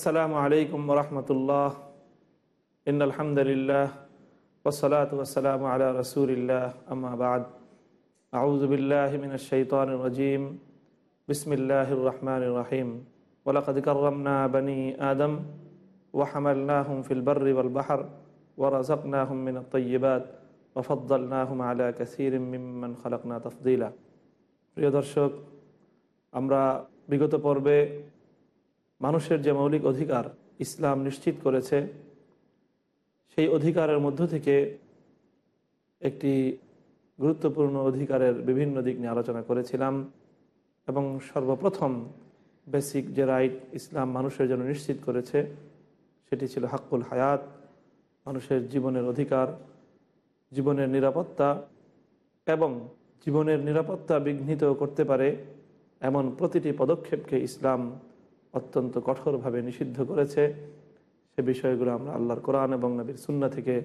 আসসালামু আলাইকুম রহমতুল্লাহ ইন আলহামদুলিল্লাহ ওসলাত ওসালাম আলা রসুলিল্লাহ আমাবাদ আউজবিল্লাহ মিন শৈতান রজিম বিসমিল্লাহ রহমান রহিম ولقد كرمنا بني آدم وحملناهم في البر والبحر ورزقناهم من الطيبات وفضلناهم على كثير ممن خلقنا تفضيلا প্রিয় দর্শক আমরা বিগত পর্বে মানুষের যে মৌলিক অধিকার ইসলাম নিশ্চিত করেছে, সেই অধিকারের মধ্য থেকে একটি গুরুত্বপূর্ণ অধিকারের বিভিন্ন দিক নিয়ে আলোচনা করেছিলাম এবং সর্বপ্রথম বেসিক যে রাইট ইসলাম মানুষের জন্য নিশ্চিত করেছে, সেটি ছিল হাক্কুল হায়াত, মানুষের জীবনের অধিকার, জীবনের নিরাপত্তা এবং জীবনের নিরাপত্তা বিঘ্নিত করতে পারে এমন প্রতিটি পদক্ষেপকে ইসলাম অত্যন্ত কঠোরভাবে নিষিদ্ধ করেছে। সে বিষয়গুলো আমরা আল্লাহর কোরআন এবং নবীর সুন্না থেকে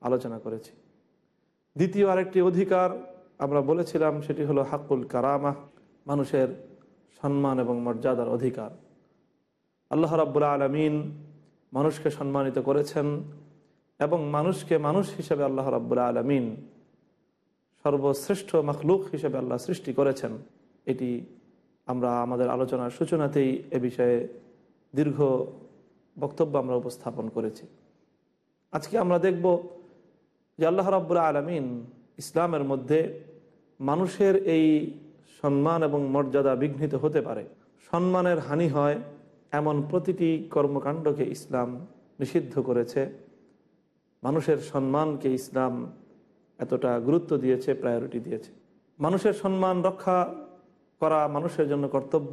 আলোচনা করেছি। দ্বিতীয় আরেকটি অধিকার আমরা বলেছিলাম, সেটি হলো হাকুল কারামা, মানুষের সম্মান এবং মর্যাদার অধিকার। আল্লাহ রাব্বুল আলমিন মানুষকে সম্মানিত করেছেন এবং মানুষকে মানুষ হিসেবে আল্লাহ রাব্বুল আলমিন সর্বশ্রেষ্ঠ মখলুক হিসেবে আল্লাহ সৃষ্টি করেছেন। এটি আমরা আমাদের আলোচনার সূচনাতেই এ বিষয়ে দীর্ঘ বক্তব্য আমরা উপস্থাপন করেছি। আজকে আমরা দেখব যে আল্লাহ রাব্বুল আলমিন ইসলামের মধ্যে মানুষের এই সম্মান এবং মর্যাদা বিঘ্নিত হতে পারে। সম্মানের হানি হয় এমন প্রতিটি কর্মকাণ্ডকে ইসলাম নিষিদ্ধ করেছে। মানুষের সম্মানকে ইসলাম এতটা গুরুত্ব দিয়েছে প্রায়োরিটি দিয়েছে। মানুষের সম্মান রক্ষা করা মানুষের জন্য কর্তব্য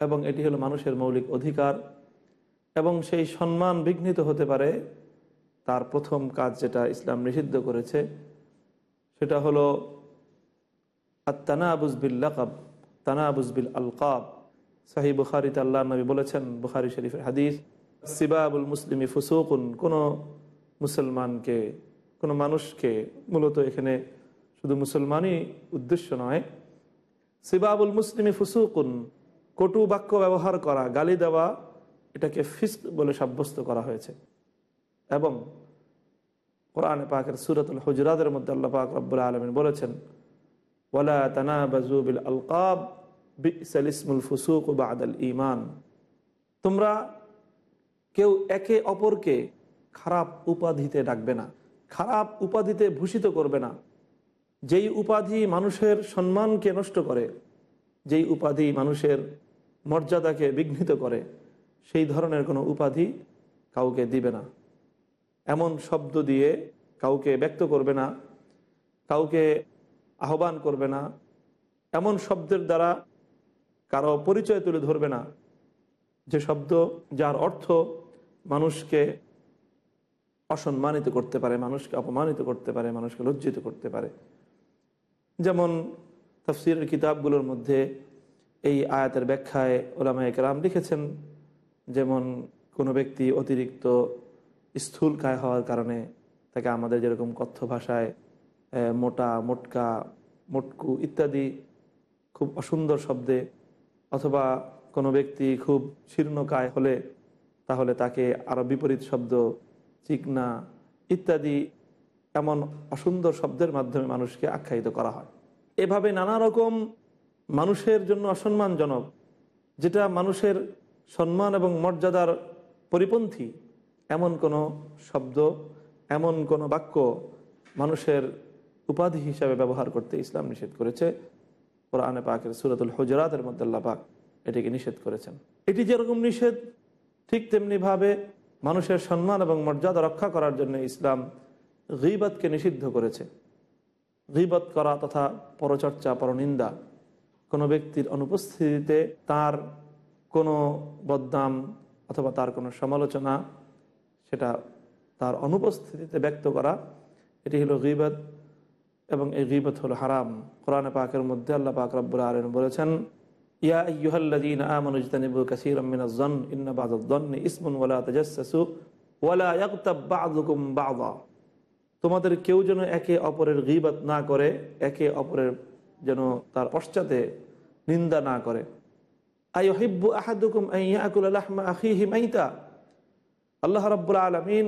এবং এটি হলো মানুষের মৌলিক অধিকার এবং সেই সম্মান বিঘ্নিত হতে পারে তার প্রথম কাজ যেটা ইসলাম নিষিদ্ধ করেছে, সেটা হলো তানা আবুজবিল লাকাব তানা আবুজবিল আলকাব। সাহি বুখারিতে আল্লাহ নবী বলেছেন, বুখারি শরীফের হাদিস, সিবাবুল মুসলিমি ফুসুকুন, কোনো মুসলমানকে, কোনো মানুষকে মূলত এখানে শুধু মুসলমানই উদ্দেশ্য নয় সিবাবুল মুসলিমি ফুসুকুন, কটু বাক্য ব্যবহার করা, গালি দেওয়া, এটাকে ফিস্ক বলে সাব্যস্ত করা হয়েছে। এবং কোরআন পাকের সুরতুল হজরাতের মধ্যে আল্লাহ পাক রব্বুল আলমিন বলেছেন, ওয়ালা তানা বাজুবিল আলকাব বিসলিসমুল ফুসুক বাদাল ইমান তোমরা কেউ একে অপরকে খারাপ উপাধিতে ডাকবে না, খারাপ উপাধিতে ভূষিত করবে না। যেই উপাধি মানুষের সম্মানকে নষ্ট করে, যেই উপাধি মানুষের মর্যাদাকে বিঘ্নিত করে, সেই ধরনের কোনো উপাধি কাউকে দিবে না। এমন শব্দ দিয়ে কাউকে ব্যক্ত করবে না, কাউকে আহ্বান করবে না, এমন শব্দের দ্বারা কারও পরিচয় তুলে ধরবে না। যে শব্দ যার অর্থ মানুষকে অসম্মানিত করতে পারে, মানুষকে অপমানিত করতে পারে, মানুষকে লজ্জিত করতে পারে। যেমন তফসিরের কিতাবগুলোর মধ্যে এই আয়াতের ব্যাখ্যায় ওলামা একরাম লিখেছেন, যেমন কোনো ব্যক্তি অতিরিক্ত স্থূল কায় হওয়ার কারণে তাকে আমাদের যেরকম কথ্য ভাষায় মোটা, মোটকা, মোটকু ইত্যাদি খুব অসুন্দর শব্দে অথবা কোনো ব্যক্তি খুব শীর্ণকায় হলে তাহলে তাকে আরও বিপরীত শব্দ চিকনা ইত্যাদি এমন অসুন্দর শব্দের মাধ্যমে মানুষকে আখ্যায়িত করা হয়। এভাবে নানা রকম মানুষের জন্য অসম্মানজনক, যেটা মানুষের সম্মান এবং মর্যাদার পরিপন্থী, এমন কোনো শব্দ, এমন কোনো বাক্য মানুষের উপাধি হিসাবে ব্যবহার করতে ইসলাম নিষেধ করেছে। কোরআনে পাকের সুরতুল হজরাতের মধ্যে আল্লাহ পাক এটিকে নিষেধ করেছেন। এটি যেরকম নিষেধ, ঠিক তেমনিভাবে মানুষের সম্মান এবং মর্যাদা রক্ষা করার জন্য ইসলাম গিবতকে নিষিদ্ধ করেছে। গিবত করা তথা পরচর্চা, পরনিন্দা কোনো ব্যক্তির অনুপস্থিতিতে তার কোনো বদনাম অথবা তার কোনো সমালোচনা সেটা তার অনুপস্থিতিতে ব্যক্ত করা, এটি হলো গিবত এবং এই গিবত হলো হারাম। কোরআনে পাকের মধ্যে আল্লাহ পাক রব্বুল আলম বলেছেন, ইয়া ইসমুন ওয়ালা তাজাসসু ওয়ালা বা'দুকুম বা'দা। তোমাদের কেউ যেন একে অপরের গিবত না করে, একে অপরের যেন তার পশ্চাতে নিন্দা না করে। আইহিব্বু আহাদুকুম আইয়াকুল আলাহমা আখিহি মাইতা। আল্লাহ রাব্বুল আলমিন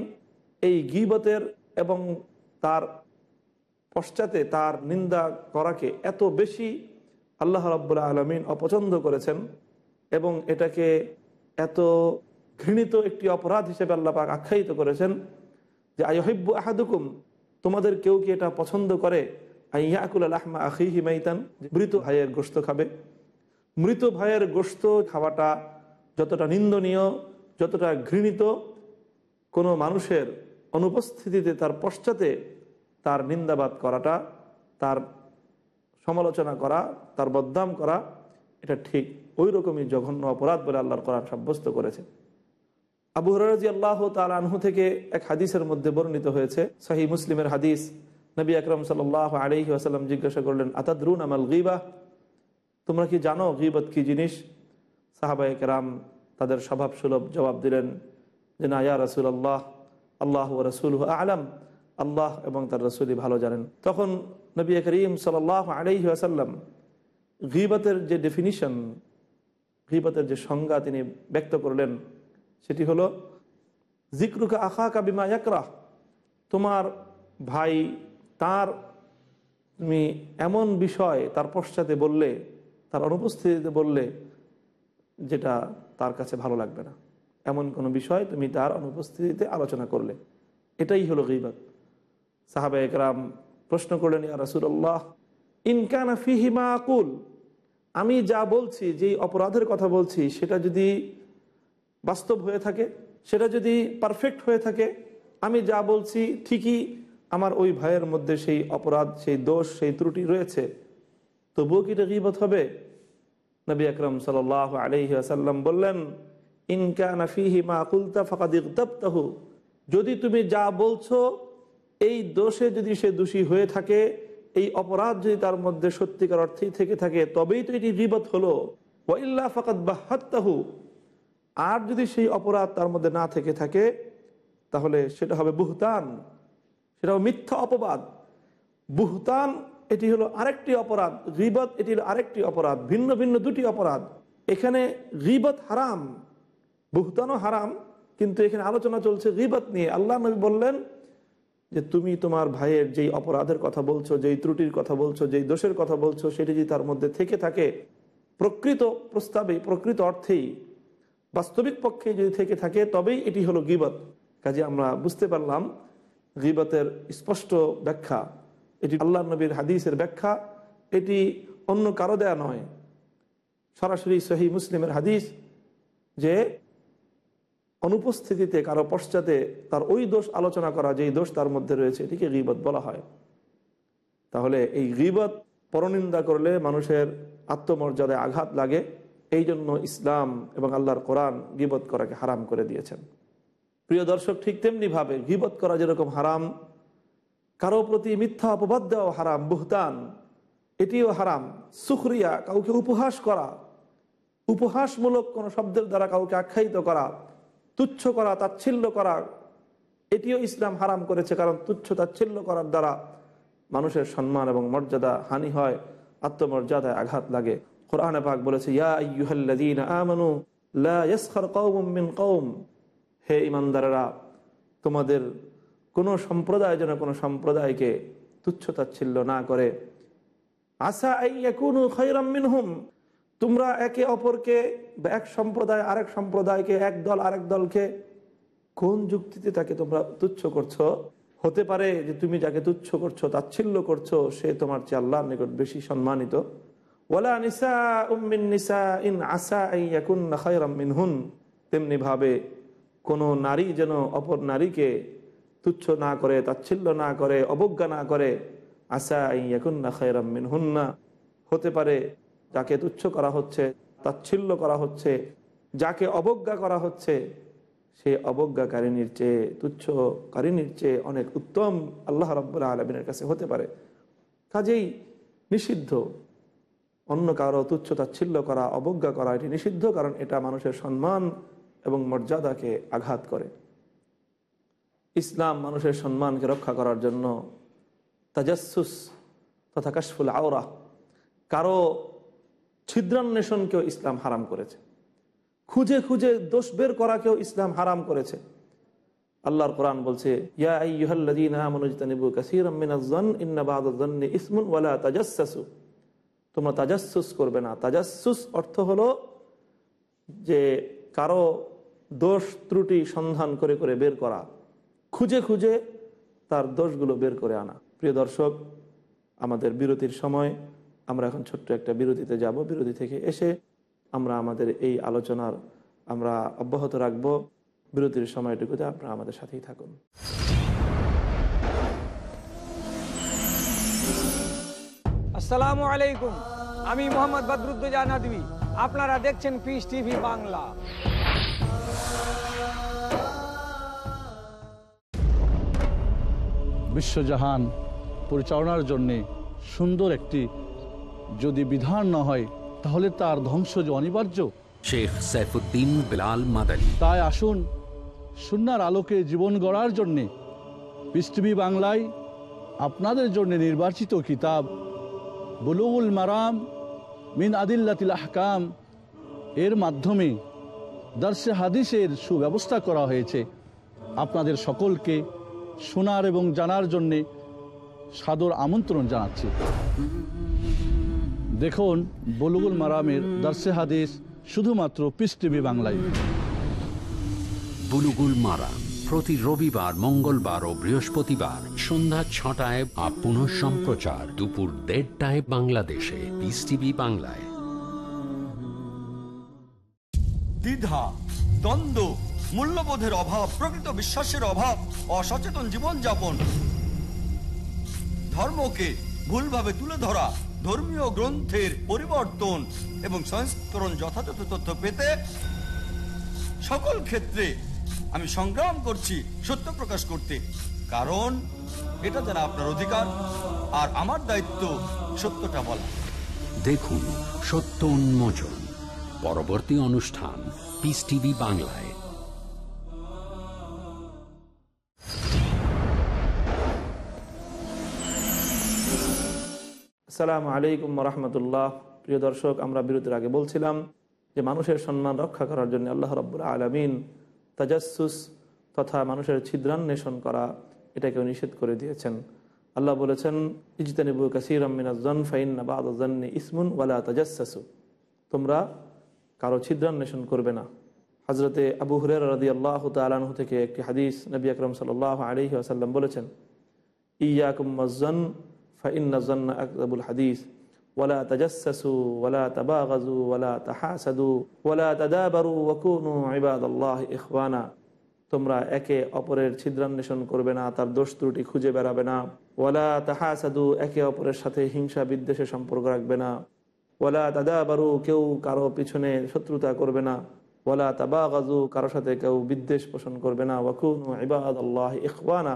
এই গিবতের এবং তার পশ্চাতে তার নিন্দা করাকে এত বেশি আল্লাহ রাব্বুল আলমিন অপছন্দ করেছেন এবং এটাকে এত ঘৃণিত একটি অপরাধ হিসেবে আল্লাপাক আখ্যায়িত করেছেন। যে আইহিব্বু আহাদুকুম? তোমাদের কেউ কি এটা পছন্দ করে? আইয়াকুল আলাহমা আখিহি মাইতান। মৃত ভাইয়ের গোস্ত খাবে। মৃত ভাইয়ের গোস্ত খাওয়াটা যতটা নিন্দনীয়, যতটা ঘৃণিত, কোনো মানুষের অনুপস্থিতিতে তার পশ্চাতে তার নিন্দাবাদ করাটা, তার সমালোচনা করা, তার বদনাম করা, এটা ঠিক। ওই রকমই জঘন্য অপরাধ বলে আল্লাহর কোরআন সাব্যস্ত করেছে। আবু হরাজি আল্লাহ তাল আনহু থেকে এক হাদিসের মধ্যে বর্ণিত হয়েছে সাহি মুসলিমের হাদিস। নবী আকরম সাল আলহি আসাল্লাম জিজ্ঞাসা করলেন, আতাদরুন আমাল গিবা? তোমরা কি জানো গিবত কি জিনিস? সাহাবাই কেরাম তাদের স্বভাব সুলভ জবাব দিলেন যে, না, ইয়া রসুল আল্লাহ আল্লাহ রসুল আলম, আল্লাহ এবং তার রসুলই ভালো জানেন। তখন নবী করিম সাল আলহি আসাল্লাম গিবতের যে ডেফিনিশন গিবতের যে সংজ্ঞা তিনি ব্যক্ত করলেন সেটি হলো জিক্রুকা আখা কাবিমা ইয়াকরাহ তোমার ভাই তার তুমি এমন বিষয় তার পশ্চাতে বললে, তার অনুপস্থিতিতে বললে, যেটা তার কাছে ভালো লাগবে না। এমন কোনো বিষয় তুমি তার অনুপস্থিতিতে আলোচনা করলে। এটাই হলো গিবাত। সাহাবা একরাম প্রশ্ন করলেন, ইয়া রাসুল্লাহ ইনকানা ফিহিমা আকুল আমি যা বলছি, যেই অপরাধের কথা বলছি, সেটা যদি বাস্তব হয়ে থাকে, সেটা যদি পারফেক্ট হয়ে থাকে, আমি যা বলছি ঠিকই, আমার ওই ভাইয়ের মধ্যে সেই অপরাধ, সেই দোষ, সেই ত্রুটি রয়েছে। তবুও কি এটা গিবত হবে? নবী আকরম সাল আলহি আসাল্লাম বললেন ইনকা নাফিহি মা কুলতা ফাকাদিকতাহু যদি তুমি যা বলছো, এই দোষে যদি সে দোষী হয়ে থাকে, এই অপরাধ যদি তার মধ্যে সত্যিকার অর্থেই থেকে থাকে, তবেই তো এটি গিবত হলো। ওয়াইল্লা ফাকাদ বাহাত্তাহু। আর যদি সেই অপরাধ তার মধ্যে না থেকে থাকে, তাহলে সেটা হবে বুহতান। সেটা হবে মিথ্যা অপবাদ। বুহতান, এটি হলো আরেকটি অপরাধ। রিবত এটি হলো আরেকটি অপরাধ। ভিন্ন ভিন্ন দুটি অপরাধ। এখানে রিবত হারাম, বুহতানও হারাম, কিন্তু এখানে আলোচনা চলছে রিবত নিয়ে। আল্লাহ নবী বললেন যে, তুমি তোমার ভাইয়ের যেই অপরাধের কথা বলছো, যেই ত্রুটির কথা বলছো, যেই দোষের কথা বলছো, সেটি যদি তার মধ্যে থেকে থাকে, প্রকৃত প্রস্তাবে, প্রকৃত অর্থেই বাস্তবিক পক্ষে যদি থেকে থাকে, তবেই এটি হলো গিবত। কাজে আমরা বুঝতে পারলাম গিবতের স্পষ্ট ব্যাখ্যা। এটি আল্লাহ নবীর হাদিসের ব্যাখ্যা। এটি অন্য কারও দেয়া নয়। সরাসরি সহি মুসলিমের হাদিস যে অনুপস্থিতিতে, কারও পশ্চাতে তার ওই দোষ আলোচনা করা, যেই দোষ তার মধ্যে রয়েছে, এটিকে গিবত বলা হয়। তাহলে এই গিবত পরনিন্দা করলে মানুষের আত্মমর্যাদায় আঘাত লাগে। এই জন্য ইসলাম এবং আল্লাহর কোরআন গিবত করাকে হারাম করে দিয়েছেন। প্রিয় দর্শক, ঠিক তেমনিভাবে গিবত করা যেরকম হারাম, কারও প্রতি মিথ্যা অপবাদ দেওয়া হারাম, বুহতান, এটিও হারাম। সুখরিয়া, কাউকে উপহাস করা, উপহাসমূলক কোনো শব্দের দ্বারা কাউকে আখ্যায়িত করা, তুচ্ছ করা, তাচ্ছিল্য করা, এটিও ইসলাম হারাম করেছে কারণ তুচ্ছ তাচ্ছিল্য করার দ্বারা মানুষের সম্মান এবং মর্যাদা হানি হয়, আত্মমর্যাদায় আঘাত লাগে। কোরআনে পাক বলেছে, ইয়া হে ইমানদারেরা তোমাদের কোনো সম্প্রদায় যেন কোনো সম্প্রদায়কে তুচ্ছ তাচ্ছিল্য না করে। আসা খায়রাম মিনহুম। তোমরা একে অপরকে বা এক সম্প্রদায়, আরেক সম্প্রদায়কে, এক দল, আরেক দলকে কোন যুক্তিতে তাকে তোমরা তুচ্ছ করছ? হতে পারে যে তুমি যাকে তুচ্ছ করছ, তাচ্ছিল্য করছ, সে তোমার চেয়ে আল্লাহর নিকট বেশি সম্মানিত। ওয়ালা নিসা উম্মিন নিসা ইন আসা আইয়াকুন খায়রাম মিনহুন। তেমনি ভাবে কোনো নারী যেন অপর নারীকে তুচ্ছ না করে, তাচ্ছিল্য না করে, অবজ্ঞা না করে, আসা আইয়াকুন্না খায়রাম মিনহুন্না হতে পারে, যাকে তুচ্ছ করা হচ্ছে, তাচ্ছিল্য করা হচ্ছে, যাকে অবজ্ঞা করা হচ্ছে, সে অবজ্ঞাকারিনীর চেয়ে তুচ্ছকারিনীর চেয়ে অনেক উত্তম আল্লাহ রব্বুল্লাহ আলমিনের কাছে হতে পারে। কাজেই নিষিদ্ধ অন্য কারও তুচ্ছ তাচ্ছিল্য করা, অবজ্ঞা করা এটি নিষিদ্ধ কারণ এটা মানুষের সম্মান এবং মর্যাদাকে আঘাত করে। ইসলাম মানুষের সম্মানকে রক্ষা করার জন্য তাজাসুস তথা কাশফুল আওরা কারও ছিদ্রান্বেষণকেও ইসলাম হারাম করেছে। খুঁজে খুঁজে দোষ বের করাকেও ইসলাম হারাম করেছে। আল্লাহর কোরআন বলছে, ইয়া কাসীরাম মিনাজ-যন, ইন্না বা'দাজ-যন্নি ইসমুন ওয়ালা তাজাসসাসু। তোমরা তাজাসুস করবে না। তাজাসুস অর্থ হলো যে কারও দোষ ত্রুটি সন্ধান করে করে বের করা। খুঁজে খুঁজে তার দোষগুলো বের করে আনা। প্রিয় দর্শক, আমাদের বিরতির সময়, আমরা এখন ছোট্ট একটা বিরতিতে যাব। বিরতি থেকে এসে আমরা আমাদের এই আলোচনার আমরা অব্যাহত রাখব। বিরতির সময়টুকুতে আপনারা আমাদের সাথেই থাকুন। আসসালামু আলাইকুম। আমি মোহাম্মদ বদরুদ্দোজা নদী আপনারা দেখছেন পিস টিভি বাংলা। বিশ্বজাহান পরিচালনার জন্যে সুন্দর একটি যদি বিধান না হয় তাহলে তার ধ্বংস যে অনিবার্য। শেখ সাইফুদ্দিন বিলাল মাদানী। তাই আসুন সুনার আলোকে জীবন গড়ার জন্যে পৃথিবী বাংলায় আপনাদের জন্য নির্বাচিত কিতাব বুলুগুল মারাম মিন আদিল্লাতিল আহকাম, এর মাধ্যমে দার্সে হাদিসের সুব্যবস্থা করা হয়েছে। আপনাদের সকলকে শোনার এবং জানার জন্যে সাদর আমন্ত্রণ জানাচ্ছি। দেখুন, বলুগুল মারামের দার্সে হাদিস শুধুমাত্র পিস বাংলায়। বুলুগুল মারা প্রতি রবিবার, মঙ্গলবার ও বৃহস্পতিবার সন্ধ্যা ছটায় আপ পুনঃ সম্প্রচার দুপুর দেড়টায় বাংলাদেশে। পিস টিভি বাংলায়। দ্বিধা, দ্বন্দ্ব, মূল্যবোধের অভাব, প্রকৃত বিশ্বাসের অভাব, অসচেতন জীবনযাপন। ধর্মকে ভুলভাবে তুলে ধরা, ধর্মীয় গ্রন্থের পরিবর্তন এবং সংস্করণ যথাযথ তথ্য পেতে সকল ক্ষেত্রে আমি সংগ্রাম করছি সত্য প্রকাশ করতে। কারণ এটা যারা আপনার অধিকার আর আমার দায়িত্ব সত্যটা বলা। দেখুন সত্য উন্মোচন পরবর্তী অনুষ্ঠান পিস টিভি বাংলায়। আসসালামু আলাইকুম রহমতুল্লাহ। প্রিয় দর্শক আমরা বিরতির আগে বলছিলাম যে মানুষের সম্মান রক্ষা করার জন্য আল্লাহ রব্বুল আলমিন তাজাসুস তথা মানুষের ছিদ্রান্বেষণ করা, এটাকেও নিষেধ করে দিয়েছেন। আল্লাহ বলেছেন, ইজতানিবু কাসির আমিনাজন ফাইন বাদি ইসমুন ওয়ালা তাজাসু তোমরা কারও ছিদ্রান্বেষণ করবে না। হজরতে আবু হুরের রদি আল্লাহ তালাহু থেকে একটি হাদিস নবী আকরম সাল আলহি আসাল্লাম বলেছেন, ইয়াকুম মজন ফাইন্নাজন আকবুল হাদিস। ওয়ালা তাজাসসু ওয়ালা তাবাগাজু ওয়ালা তাহাসাদু, ওয়ালা তাদাবারু ওয়াকুনু ইবাদাল্লাহ ইখওয়ানা। তোমরা একে অপরের ছিদ্রান্বেষণ করবে না, তার দোষ ত্রুটি খুঁজে বেড়াবে না। ওয়ালা তাহাসাদু, একে অপরের সাথে হিংসা বিদ্বেষের সম্পর্ক রাখবে না। ওয়ালা তাদাবারু, কেউ কারও পিছনে শত্রুতা করবে না। ওয়ালা তাবাগাজু কারও সাথে কেউ বিদ্বেষ পোষণ করবে না। ওয়াকুনু ইবাদাল্লাহ ইখওয়ানা।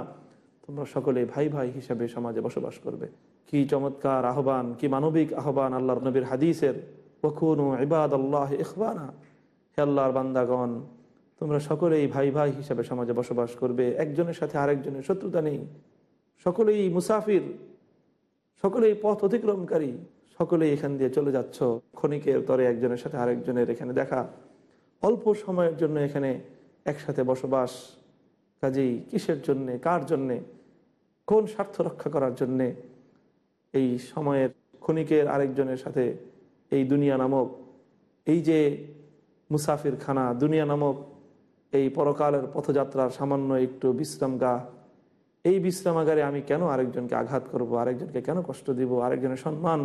তোমরা সকলে ভাই ভাই হিসাবে সমাজে বসবাস করবে। কি চমৎকার আহ্বান, কি মানবিক আহ্বান আল্লাহর নবীর হাদিসের। ওখুনু ইবাদ আল্লাহ ইখবানা হে আল্লাহর বান্দাগণ, তোমরা সকলেই ভাই ভাই হিসাবে সমাজে বসবাস করবে। একজনের সাথে আরেকজনের শত্রুতা নেই। সকলেই মুসাফির, সকলেই পথ অতিক্রমকারী, সকলেই এখান দিয়ে চলে যাচ্ছ। ক্ষণিকের তরে একজনের সাথে আরেকজনের এখানে দেখা। অল্প সময়ের জন্য এখানে একসাথে বসবাস। কাজেই কিসের জন্যে, কার জন্যে? কোন স্বার্থ রক্ষা করার জন্যে? এই সময়ের ক্ষণিকের আরেকজনের সাথে এই দুনিয়া নামক, এই যে মুসাফির খানা দুনিয়া নামক এই পরকালের পথযাত্রার সামান্য একটু বিশ্রামগা এই বিশ্রামাগারে আমি কেন আরেকজনকে আঘাত করব, আরেকজনকে কেন কষ্ট দিব, আরেকজনের সম্মান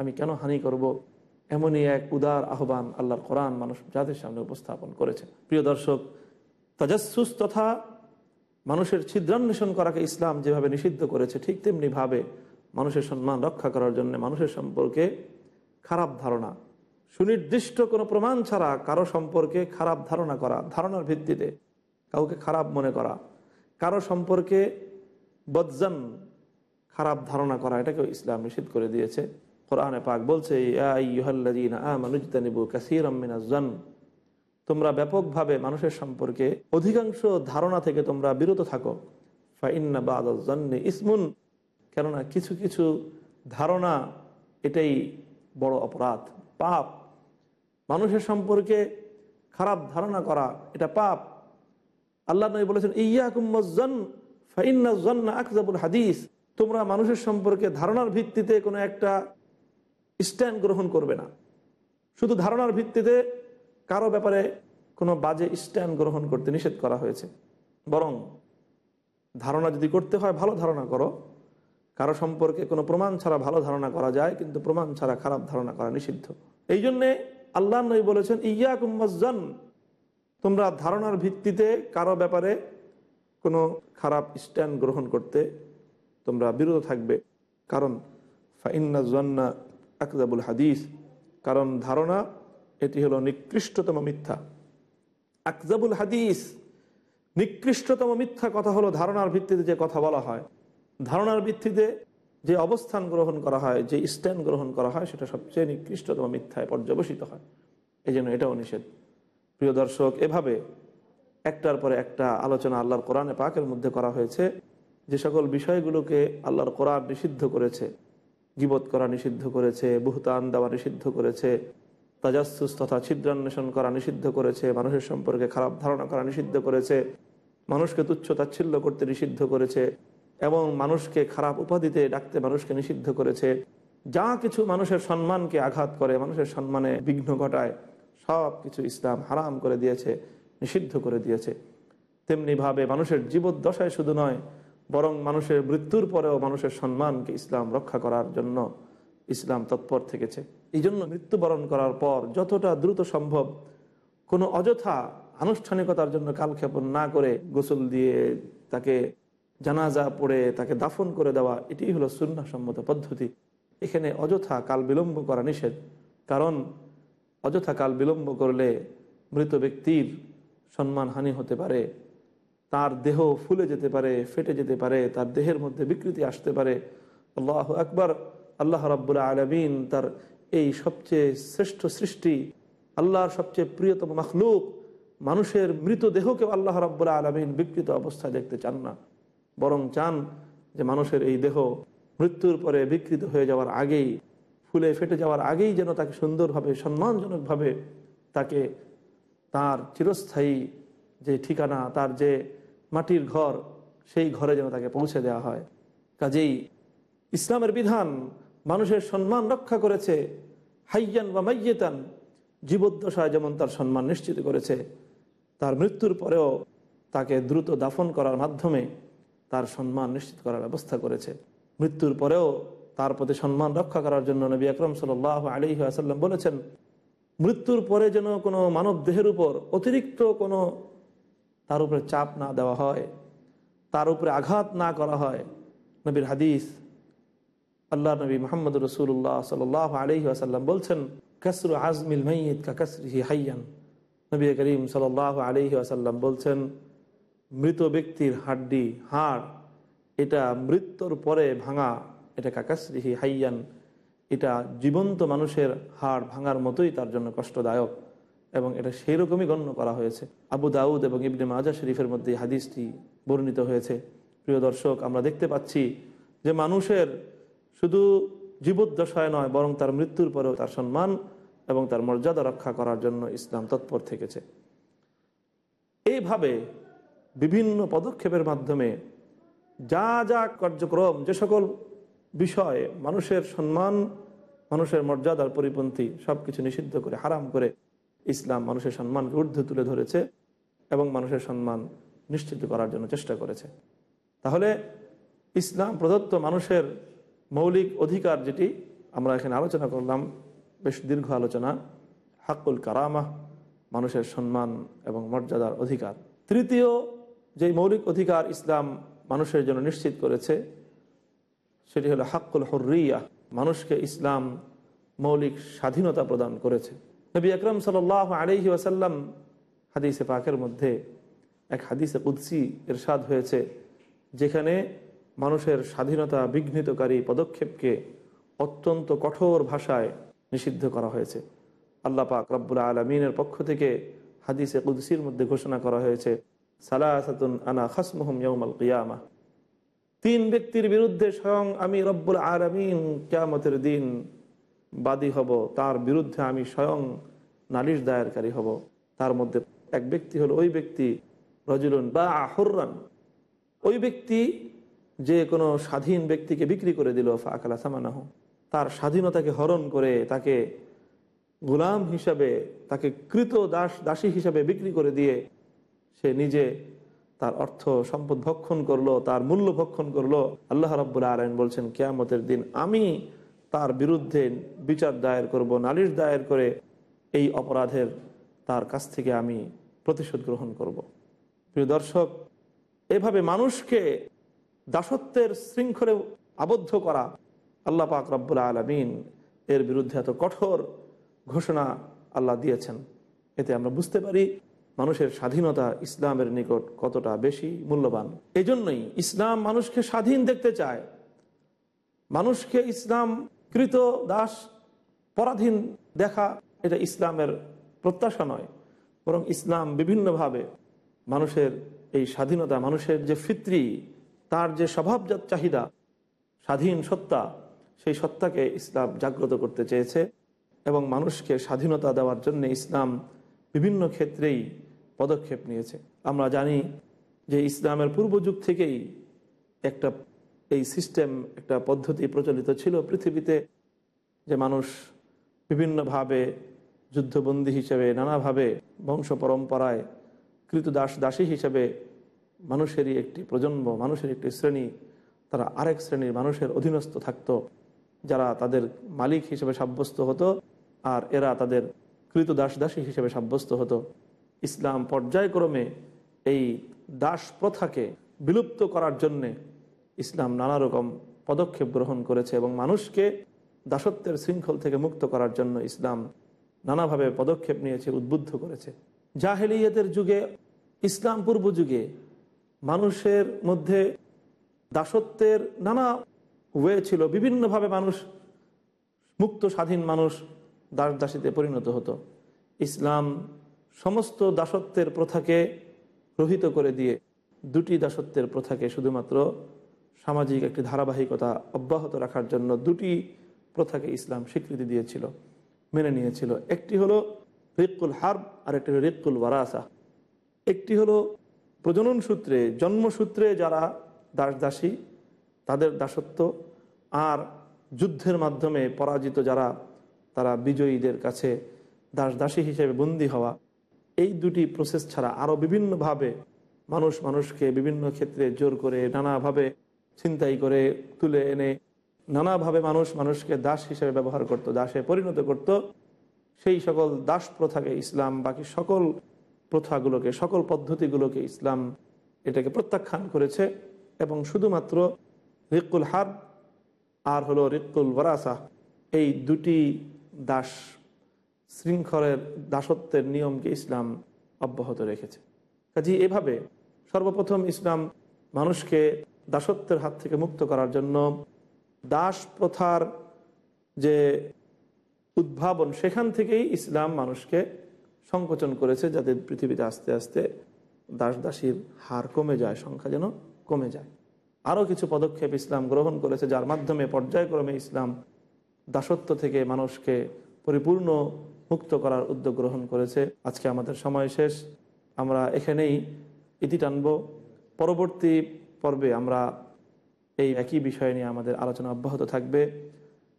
আমি কেন হানি করব? এমনই এক উদার আহ্বান আল্লাহর কোরআন মানুষ যাদের সামনে উপস্থাপন করেছে। প্রিয় দর্শক, তাজাসুস তথা মানুষের ছিদ্রান্বেষণ করাকে ইসলাম যেভাবে নিষিদ্ধ করেছে, ঠিক তেমনি ভাবে মানুষের সম্মান রক্ষা করার জন্য মানুষের সম্পর্কে খারাপ ধারণা। সুনির্দিষ্ট কোনো প্রমাণ ছাড়া কারও সম্পর্কে খারাপ ধারণা করা, ধারণার ভিত্তিতে কাউকে খারাপ মনে করা, কারও সম্পর্কে বদজান খারাপ ধারণা করা, এটাকেও ইসলাম নিষিদ্ধ করে দিয়েছে। কোরআনে পাক বলছে তোমরা ব্যাপকভাবে মানুষের সম্পর্কে অধিকাংশ ধারণা থেকে তোমরা বিরত থাকো। ফাইন্না বাদী ইসমুন। কেননা কিছু কিছু ধারণা এটাই বড় অপরাধ। পাপ, মানুষের সম্পর্কে খারাপ ধারণা করা, এটা পাপ। আল্লাহ নবী বলেছেন ইয়াকুম্মজন ফাইন্না আকজাবুল হাদিস। তোমরা মানুষের সম্পর্কে ধারণার ভিত্তিতে কোনো একটা স্ট্যান্ড গ্রহণ করবে না। শুধু ধারণার ভিত্তিতে কারও ব্যাপারে কোনো বাজে স্ট্যান্ড গ্রহণ করতে নিষেধ করা হয়েছে। বরং ধারণা যদি করতে হয়, ভালো ধারণা করো। কারও সম্পর্কে কোনো প্রমাণ ছাড়া ভালো ধারণা করা যায়, কিন্তু প্রমাণ ছাড়া খারাপ ধারণা করা নিষিদ্ধ। এই জন্যে আল্লাহ নবী বলেছেন ইয়া কুম্মজন তোমরা ধারণার ভিত্তিতে কারও ব্যাপারে কোনো খারাপ স্ট্যান্ড গ্রহণ করতে তোমরা বিরত থাকবে। কারণ, ফাইন্না জন্না আকজাবুল হাদিস। কারণ ধারণা, এটি হলো নিকৃষ্টতম মিথ্যা। আকজাবুল হাদিস, নিকৃষ্টতম মিথ্যা কথা হলো ধারণার ভিত্তিতে যে কথা বলা হয়। ধারণার ভিত্তিতে যে অবস্থান গ্রহণ করা হয়, যে স্ট্যান্ড গ্রহণ করা হয়, সেটা সবচেয়ে নিকৃষ্টতম মিথ্যায় পর্যবসিত হয়। এই জন্য এটাও নিষেধ। প্রিয় দর্শক, এভাবে একটার পরে একটা আলোচনা আল্লাহর কোরআনে পাকের মধ্যে করা হয়েছে। যে সকল বিষয়গুলোকে আল্লাহর কোরআন নিষিদ্ধ করেছে, গিবত করা নিষিদ্ধ করেছে, বুহতান দেওয়া নিষিদ্ধ করেছে, তাজাসুস তথা ছিদ্রান্বেষণ করা নিষিদ্ধ করেছে, মানুষের সম্পর্কে খারাপ ধারণা করা নিষিদ্ধ করেছে, মানুষকে তুচ্ছ তাচ্ছিল্য করতে নিষিদ্ধ করেছে এবং মানুষকে খারাপ উপাধিতে ডাকতে মানুষকে নিষিদ্ধ করেছে। যা কিছু মানুষের সম্মানকে আঘাত করে, মানুষের সম্মানে বিঘ্ন ঘটায় সব কিছু ইসলাম হারাম করে দিয়েছে, নিষিদ্ধ করে দিয়েছে। তেমনিভাবে মানুষের জীবদ্দশায় শুধু নয়, বরং মানুষের মৃত্যুর পরেও মানুষের সম্মানকে ইসলাম রক্ষা করার জন্য ইসলাম তৎপর থেকেছে। এই জন্য মৃত্যুবরণ করার পর যতটা দ্রুত সম্ভব কোনো অযথা আনুষ্ঠানিকতার জন্য কালক্ষেপণ না করে গোসল দিয়ে তাকে জানাজা পড়ে তাকে দাফন করে দেওয়া এটি হলো সুন্নাসম্মত পদ্ধতি। এখানে অযথা কাল বিলম্ব করা নিষেধ, কারণ অযথা কাল বিলম্ব করলে মৃত ব্যক্তির সম্মানহানি হতে পারে, তার দেহ ফুলে যেতে পারে, ফেটে যেতে পারে, তার দেহের মধ্যে বিকৃতি আসতে পারে। আল্লাহ আকবর, আল্লাহ রাব্বুল আলমিন তার এই সবচেয়ে শ্রেষ্ঠ সৃষ্টি, আল্লাহর সবচেয়ে প্রিয়তম মখলুক, মানুষের মৃতদেহকেও আল্লাহ রাব্বুল আলমিন বিকৃত অবস্থায় দেখতে চান না। বরং চান যে মানুষের এই দেহ মৃত্যুর পরে বিকৃত হয়ে যাওয়ার আগেই, ফুলে ফেটে যাওয়ার আগেই যেন তাকে সুন্দরভাবে, সম্মানজনকভাবে তাকে তার চিরস্থায়ী যে ঠিকানা, তার যে মাটির ঘর, সেই ঘরে যেন তাকে পৌঁছে দেওয়া হয়। কাজেই ইসলামের বিধান মানুষের সম্মান রক্ষা করেছে। হাইয়ান বা মাইয়েতান জীবদ্দশায় যেমন তার সম্মান নিশ্চিত করেছে, তার মৃত্যুর পরেও তাকে দ্রুত দাফন করার মাধ্যমে তার সম্মান নিশ্চিত করার ব্যবস্থা করেছে। মৃত্যুর পরেও তার প্রতি সম্মান রক্ষা করার জন্য নবী আকরম সাল আলী আসাল্লাম বলেছেন, মৃত্যুর পরে যেন কোনো মানব দেহের উপর অতিরিক্ত কোনো তার উপরে চাপ না দেওয়া হয়, তার উপরে আঘাত না করা হয়। নবীর হাদিস আল্লাহ নবী মোহাম্মদ রসুল্লাহ সাল আলহি আসাল্লাম বলছেন, কাসরু আজমিল মাইদ কা কাসরিহি হাইয়ান। নবী করিম সাল আলহি আসাল্লাম বলছেন মৃত ব্যক্তির হাড্ডি, হাড়, এটা মৃত্যুর পরে ভাঙা, এটা কাকাসরিহি হাইয়ান, এটা জীবন্ত মানুষের হাড় ভাঙার মতোই তার জন্য কষ্টদায়ক এবং এটা সেই রকমই গণ্য করা হয়েছে। আবু দাউদ এবং ইবনে মাজা শরীফের মধ্যে হাদিসটি বর্ণিত হয়েছে। প্রিয় দর্শক, আমরা দেখতে পাচ্ছি যে মানুষের শুধু জীবদ্দশায় নয়, বরং তার মৃত্যুর পরেও তার সম্মান এবং তার মর্যাদা রক্ষা করার জন্য ইসলাম তৎপর থেকেছে। এইভাবে বিভিন্ন পদক্ষেপের মাধ্যমে যা যা কার্যক্রম, যে সকল বিষয়ে, মানুষের সম্মান, মানুষের মর্যাদার পরিপন্থী সব কিছু নিষিদ্ধ করে, হারাম করে ইসলাম মানুষের সম্মানকে ঊর্ধ্বে তুলে ধরেছে এবং মানুষের সম্মান নিশ্চিত করার জন্য চেষ্টা করেছে। তাহলে ইসলাম প্রদত্ত মানুষের মৌলিক অধিকার যেটি, আমরা এখানে আলোচনা করলাম, বেশ দীর্ঘ আলোচনা হাকুল কারামা, মানুষের সম্মান এবং মর্যাদার অধিকার। তৃতীয় যে মৌলিক অধিকার ইসলাম মানুষের জন্য নিশ্চিত করেছে, সেটি হলো হাক্কুল হর্রিয়া, মানুষকে ইসলাম মৌলিক স্বাধীনতা প্রদান করেছে। নবী আকরম সাল আলহি ওয়াসাল্লাম হাদিসে পাকের মধ্যে এক হাদিসে কুদ্সি এরশাদ হয়েছে, যেখানে মানুষের স্বাধীনতা বিঘ্নিতকারী পদক্ষেপকে অত্যন্ত কঠোর ভাষায় নিষিদ্ধ করা হয়েছে। আল্লাহ পাক রব্বুল আলমিনের পক্ষ থেকে হাদিসে কুদ্সির মধ্যে ঘোষণা করা হয়েছে সালাসাতুন আনা তিন ব্যক্তির বিরুদ্ধে স্বয়ং আমি রব্বুল আলমিন কেয়ামতের দিন বাদী হব। তার বিরুদ্ধে আমি স্বয়ং নালিশ দায়েরকারী হব। তার মধ্যে এক ব্যক্তি হলো ওই ব্যক্তি রজুলুন বা আহরান ওই ব্যক্তি যে কোনো স্বাধীন ব্যক্তিকে বিক্রি করে দিল ফাকালা সামানাহ। তার স্বাধীনতাকে হরণ করে তাকে গোলাম হিসাবে, তাকে কৃত দাস দাসী হিসাবে বিক্রি করে দিয়ে সে নিজে তার অর্থ সম্পদ ভক্ষণ করল, তার মূল্য ভক্ষণ করল আল্লাহ রাব্বুল আলম বলছেন, কেয়ামতের দিন আমি তার বিরুদ্ধে বিচার দায়ের করব, নালিশ দায়ের করে এই অপরাধের তার কাছ থেকে আমি প্রতিশোধ গ্রহণ করব। প্রিয় দর্শক, এভাবে মানুষকে দাসত্বের শৃঙ্খলে আবদ্ধ করা আল্লাহ পাক রব্বুল আলমিন, এর বিরুদ্ধে এত কঠোর ঘোষণা আল্লাহ দিয়েছেন এতে আমরা বুঝতে পারি মানুষের স্বাধীনতা ইসলামের নিকট কতটা বেশি মূল্যবান? এই জন্যই ইসলাম মানুষকে স্বাধীন দেখতে চায়। মানুষকে ইসলাম কৃত, দাস, পরাধীন দেখা, এটা ইসলামের প্রত্যাশা নয়। বরং ইসলাম বিভিন্নভাবে মানুষের এই স্বাধীনতা, মানুষের যে ফিত্রি, তার যে স্বভাবজাত চাহিদা, স্বাধীন সত্তা, সেই সত্তাকে ইসলাম জাগ্রত করতে চেয়েছে এবং মানুষকে স্বাধীনতা দেওয়ার জন্য ইসলাম বিভিন্ন ক্ষেত্রেই পদক্ষেপ নিয়েছে। আমরা জানি যে ইসলামের পূর্ব যুগ থেকেই একটা এই সিস্টেম একটা পদ্ধতি প্রচলিত ছিল। পৃথিবীতে যে মানুষ বিভিন্নভাবে যুদ্ধবন্দী হিসেবে, নানাভাবে বংশ পরম্পরায় কৃতদাস দাসী হিসেবে মানুষেরই একটি প্রজন্ম, মানুষের একটি শ্রেণি, তারা আরেক শ্রেণির মানুষের অধীনস্থ থাকত, যারা তাদের মালিক হিসেবে সাব্যস্ত হতো আর এরা তাদের কৃত দাস, দাসী হিসেবে সাব্যস্ত হতো। ইসলাম পর্যায়ক্রমে এই দাস প্রথাকে বিলুপ্ত করার জন্যে ইসলাম নানা রকম পদক্ষেপ গ্রহণ করেছে এবং মানুষকে দাসত্বের শৃঙ্খল থেকে মুক্ত করার জন্য ইসলাম নানাভাবে পদক্ষেপ নিয়েছে, উদ্বুদ্ধ করেছে। জাহেলিয়তের যুগে, ইসলাম পূর্ব যুগে মানুষের মধ্যে দাসত্বের নানা ওয়ে ছিল। বিভিন্নভাবে মানুষ, মুক্ত স্বাধীন মানুষ, দাস দাসীতে পরিণত হতো। ইসলাম সমস্ত দাসত্বের প্রথাকে রহিত করে দিয়ে দুটি দাসত্বের প্রথাকে শুধুমাত্র সামাজিক একটি ধারাবাহিকতা অব্যাহত রাখার জন্য দুটি প্রথাকে ইসলাম স্বীকৃতি দিয়েছিল, মেনে নিয়েছিল। একটি হলো রিকুল হার্ব আর একটি হলো রিকুল ওয়ারাসা। একটি হলো প্রজনন সূত্রে, জন্মসূত্রে যারা দাস দাসী তাদের দাসত্ব আর যুদ্ধের মাধ্যমে পরাজিত যারা, তারা বিজয়ীদের কাছে দাস দাসী হিসেবে বন্দী হওয়া এই দুটি প্রসেস ছাড়া আরও বিভিন্নভাবে মানুষ মানুষকে বিভিন্ন ক্ষেত্রে জোর করে, নানাভাবে ছিনতাই করে, তুলে এনে, নানাভাবে মানুষ মানুষকে দাস হিসেবে ব্যবহার করত, দাসে পরিণত করত। সেই সকল দাস প্রথাকে ইসলাম, বাকি সকল প্রথাগুলোকে, সকল পদ্ধতিগুলোকে ইসলাম এটাকে প্রত্যাখ্যান করেছে এবং শুধুমাত্র রিকুল হার আর হলো রিকুল বরাসা এই দুটি দাস শৃঙ্খলের দাসত্বের নিয়মকে ইসলাম অব্যাহত রেখেছে। কাজে, এভাবে সর্বপ্রথম ইসলাম মানুষকে দাসত্বের হাত থেকে মুক্ত করার জন্য দাস প্রথার যে উদ্ভাবন, সেখান থেকেই ইসলাম মানুষকে সংকোচন করেছে যাতে পৃথিবীতে আস্তে আস্তে দাস দাসীর হার কমে যায়, সংখ্যা যেন কমে যায়। আরও কিছু পদক্ষেপ ইসলাম গ্রহণ করেছে, যার মাধ্যমে পর্যায়ক্রমে ইসলাম দাসত্ব থেকে মানুষকে পরিপূর্ণ মুক্ত করার উদ্যোগ গ্রহণ করেছে। আজকে আমাদের সময় শেষ। আমরা এখানেই ইতি টানব। পরবর্তী পর্বে আমরা এই একই বিষয় নিয়ে আমাদের আলোচনা অব্যাহত থাকবে।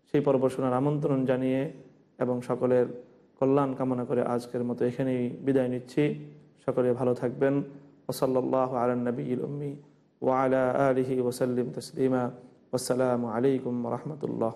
সেই পর্ব শোনার আমন্ত্রণ জানিয়ে এবং সকলের কল্যাণ কামনা করে আজকের মতো এখানেই বিদায় নিচ্ছি। সকলে ভালো থাকবেন। ওসল্লাহ আলনবী উম্মি ওয়ালা আলহি ওসাল্লিম তসলিমা। আসসালামু আলাইকুম রহমতুল্লাহ।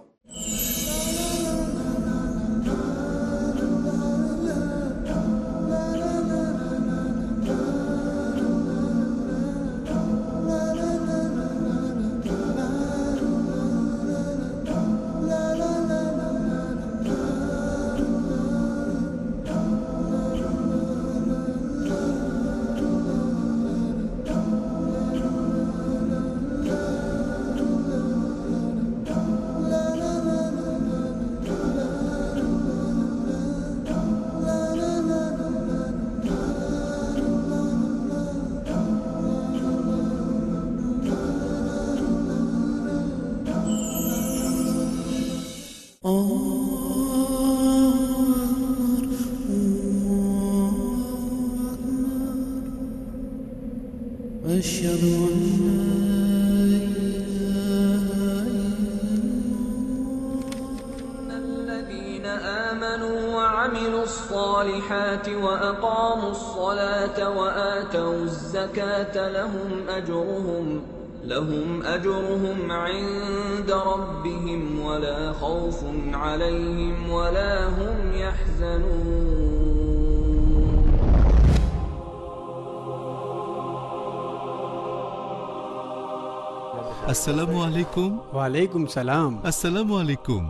عليهم ولا هم يحزنون. السلام عليكم. وعليكم السلام. السلام عليكم.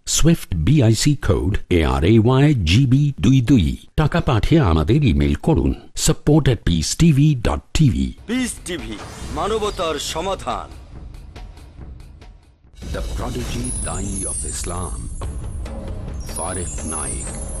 SWIFT BIC code A R A Y GB দুই দুই টাকা পাঠিয়ে আমাদের ইমেল করুন। Support at peace TV dot TV peace TV মানবতার সমাধান। দ্য প্রডিজি দাই অফ ইসলাম ফারেক Naik.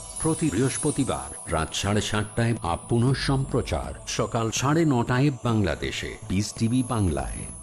প্রতি বৃহস্পতিবার রাত সাড়ে সাতটায় আপ সম্প্রচার সকাল সাড়ে নটায় বাংলাদেশে। বিস টিভি বাংলায়।